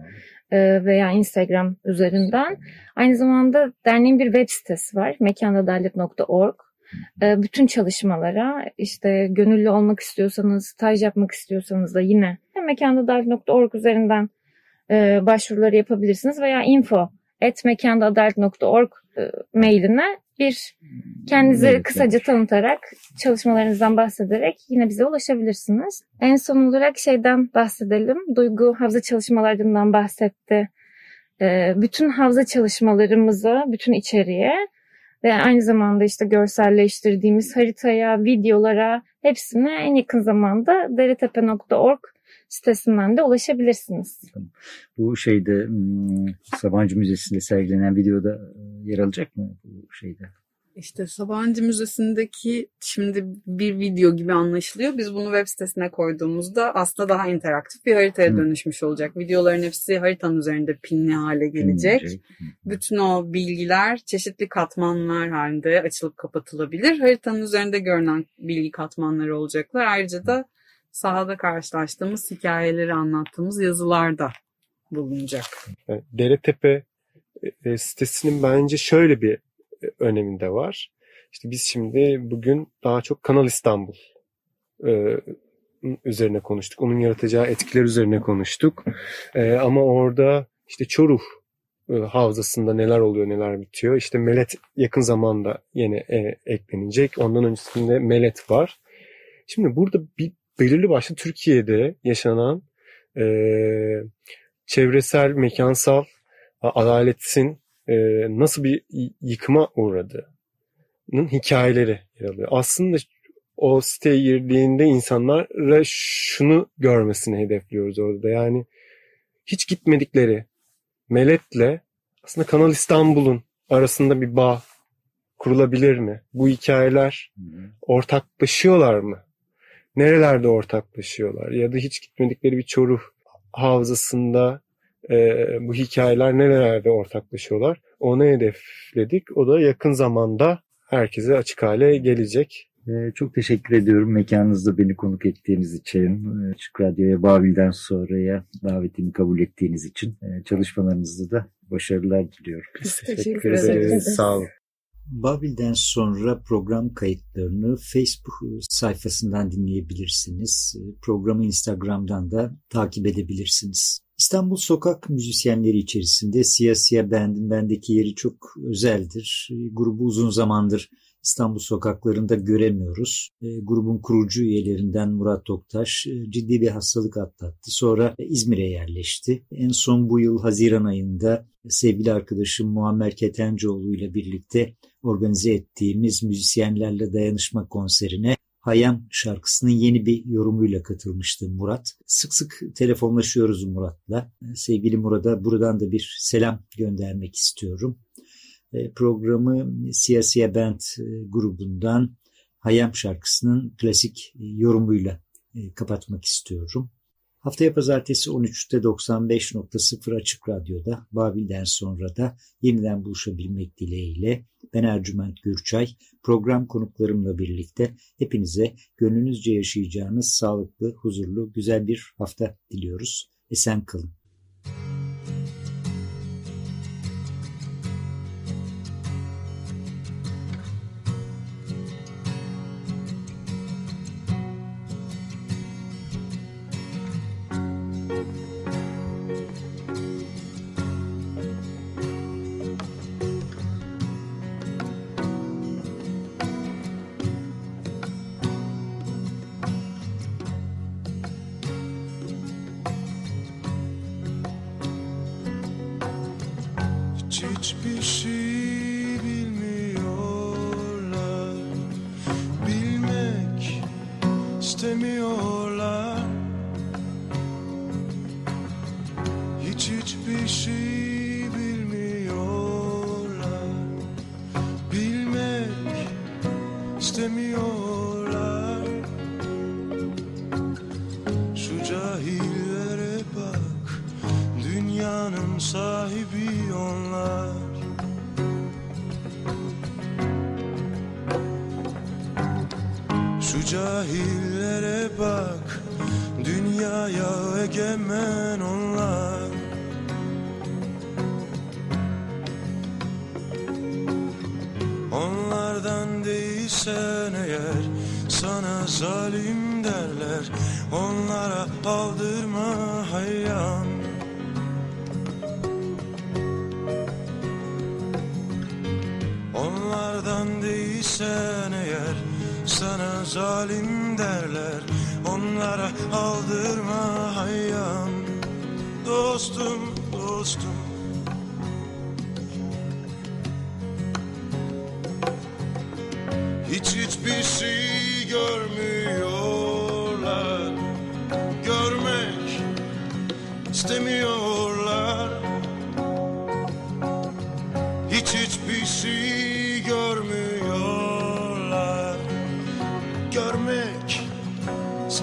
e, veya Instagram üzerinden. Aynı zamanda derneğin bir web sitesi var. mekanadalet.org. E, bütün çalışmalara işte gönüllü olmak istiyorsanız, staj yapmak istiyorsanız da yine mekanadalet.org üzerinden e, başvuruları yapabilirsiniz veya info at mekanadalet.org e, mailine bir kendinizi
Evet,
kısaca tanıtarak çalışmalarınızdan bahsederek yine bize ulaşabilirsiniz. En son olarak şeyden bahsedelim. Duygu havza çalışmalarından bahsetti. Ee, bütün havza çalışmalarımıza, bütün içeriğe ve aynı zamanda işte görselleştirdiğimiz haritaya, videolara hepsine en yakın zamanda deretepe.org sitesinden de ulaşabilirsiniz.
Bu şeyde hmm, Sabancı Müzesi'nde sergilenen videoda e, yer alacak mı bu şeyde?
İşte Sabancı Müzesi'ndeki şimdi bir video gibi anlaşılıyor. Biz bunu web sitesine koyduğumuzda aslında daha interaktif bir haritaya
Hı.
dönüşmüş olacak. Videoların hepsi haritanın üzerinde pinli hale gelecek.
Gelecek.
Bütün o bilgiler çeşitli katmanlar halinde açılıp kapatılabilir. Haritanın üzerinde görünen bilgi katmanları olacaklar. Ayrıca da sahada karşılaştığımız hikayeleri anlattığımız yazılar da bulunacak.
Yani Deretepe e, sitesinin bence şöyle bir e, önemi de var. İşte biz şimdi bugün daha çok Kanal İstanbul e, üzerine konuştuk. Onun yaratacağı etkiler üzerine konuştuk. E, ama orada işte Çoruh e, havzasında neler oluyor neler bitiyor. İşte Melet yakın zamanda yine e, eklenecek. Ondan öncesinde Melet var. Şimdi burada bir belirli başlı Türkiye'de yaşanan e, çevresel, mekansal adaletin e, nasıl bir yıkıma uğradığının hikayeleri yer alıyor. Aslında o siteye girdiğinde insanlara şunu görmesini hedefliyoruz orada. Yani hiç gitmedikleri Melet'le aslında Kanal İstanbul'un arasında bir bağ kurulabilir mi? Bu hikayeler ortaklaşıyorlar mı? Nerelerde ortaklaşıyorlar? Ya da hiç gitmedikleri bir Çoruh havzasında e, bu hikayeler nerelerde ortaklaşıyorlar? Onu hedefledik. O da yakın zamanda herkese açık hale gelecek.
Ee, Çok teşekkür ediyorum mekanınızda beni konuk ettiğiniz için. Ee, Açık Radyo'ya Babil'den sonraya davetimi kabul ettiğiniz için. Ee, Çalışmalarınızda da başarılar diliyorum.
Biz
teşekkür ederiz.
Sağ olun.
Babil'den sonra program kayıtlarını Facebook sayfasından dinleyebilirsiniz. Programı Instagram'dan da takip edebilirsiniz. İstanbul Sokak müzisyenleri içerisinde Siyasiye Band'in bendeki yeri çok özeldir. Grubu uzun zamandır İstanbul sokaklarında göremiyoruz. E, grubun kurucu üyelerinden Murat Toktaş e, ciddi bir hastalık atlattı. Sonra İzmir'e yerleşti. En son bu yıl Haziran ayında sevgili arkadaşım Muammer Ketencoğlu ile birlikte organize ettiğimiz müzisyenlerle dayanışma konserine Hayam şarkısının yeni bir yorumuyla katılmıştı Murat. Sık sık telefonlaşıyoruz Murat'la. Sevgili Murat'a buradan da bir selam göndermek istiyorum. E, Programı Siyasiye Band e, grubundan Hayam şarkısının klasik e, yorumuyla kapatmak istiyorum. Haftaya pazartesi 13'te 95.0 Açık Radyo'da Babil'den sonra da yeniden buluşabilmek dileğiyle ben Ercüment Gürçay program konuklarımla birlikte hepinize gönlünüzce yaşayacağınız sağlıklı, huzurlu, güzel bir hafta diliyoruz. Esen kalın.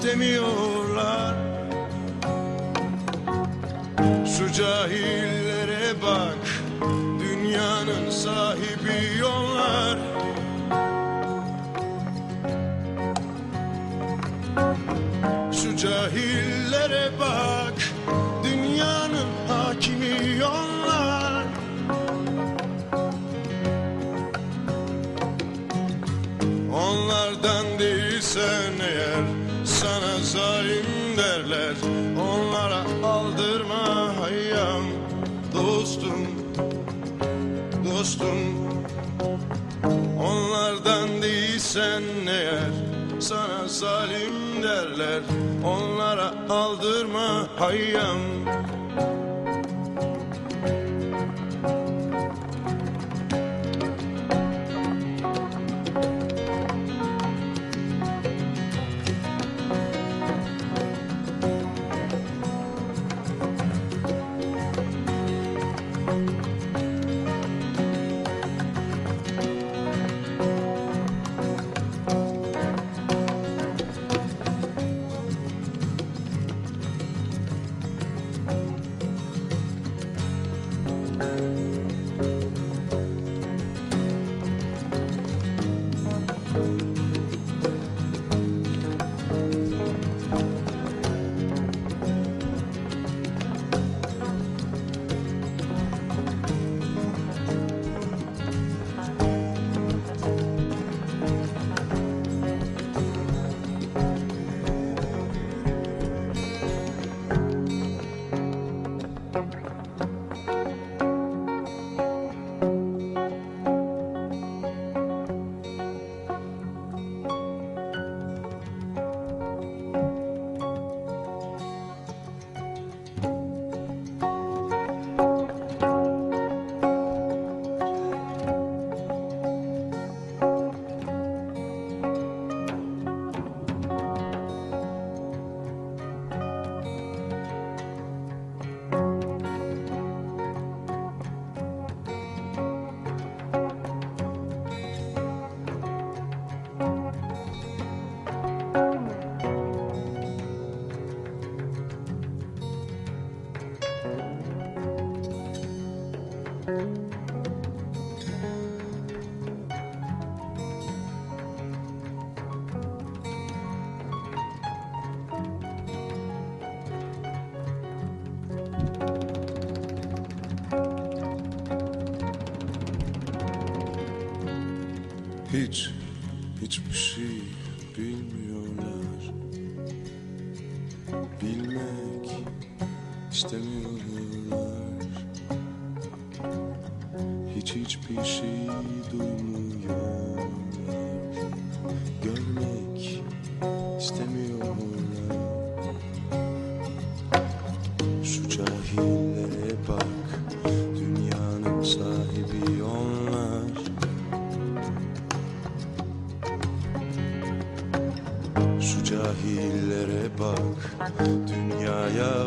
istemiyor Sen eğer sana zalim derler. Onlara aldırma hayyam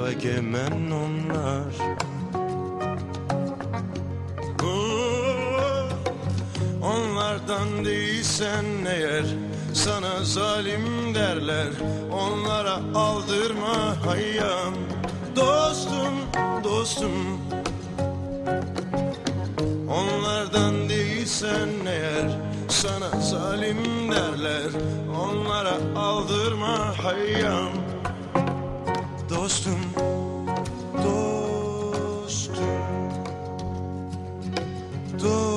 Agamemnonlar Onlardan değilsen eğer sana zalim derler. Onlara aldırma hayyam Dostum, dostum. Onlardan değilsen eğer sana zalim derler. Onlara aldırma hayyam Dostum, dostum Dostum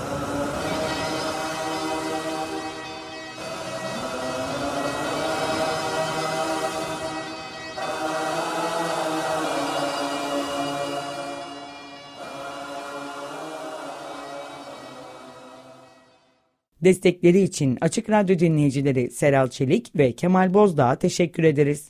Destekleri için Açık Radyo dinleyicileri Seral Çelik ve Kemal Bozdağ'a teşekkür ederiz.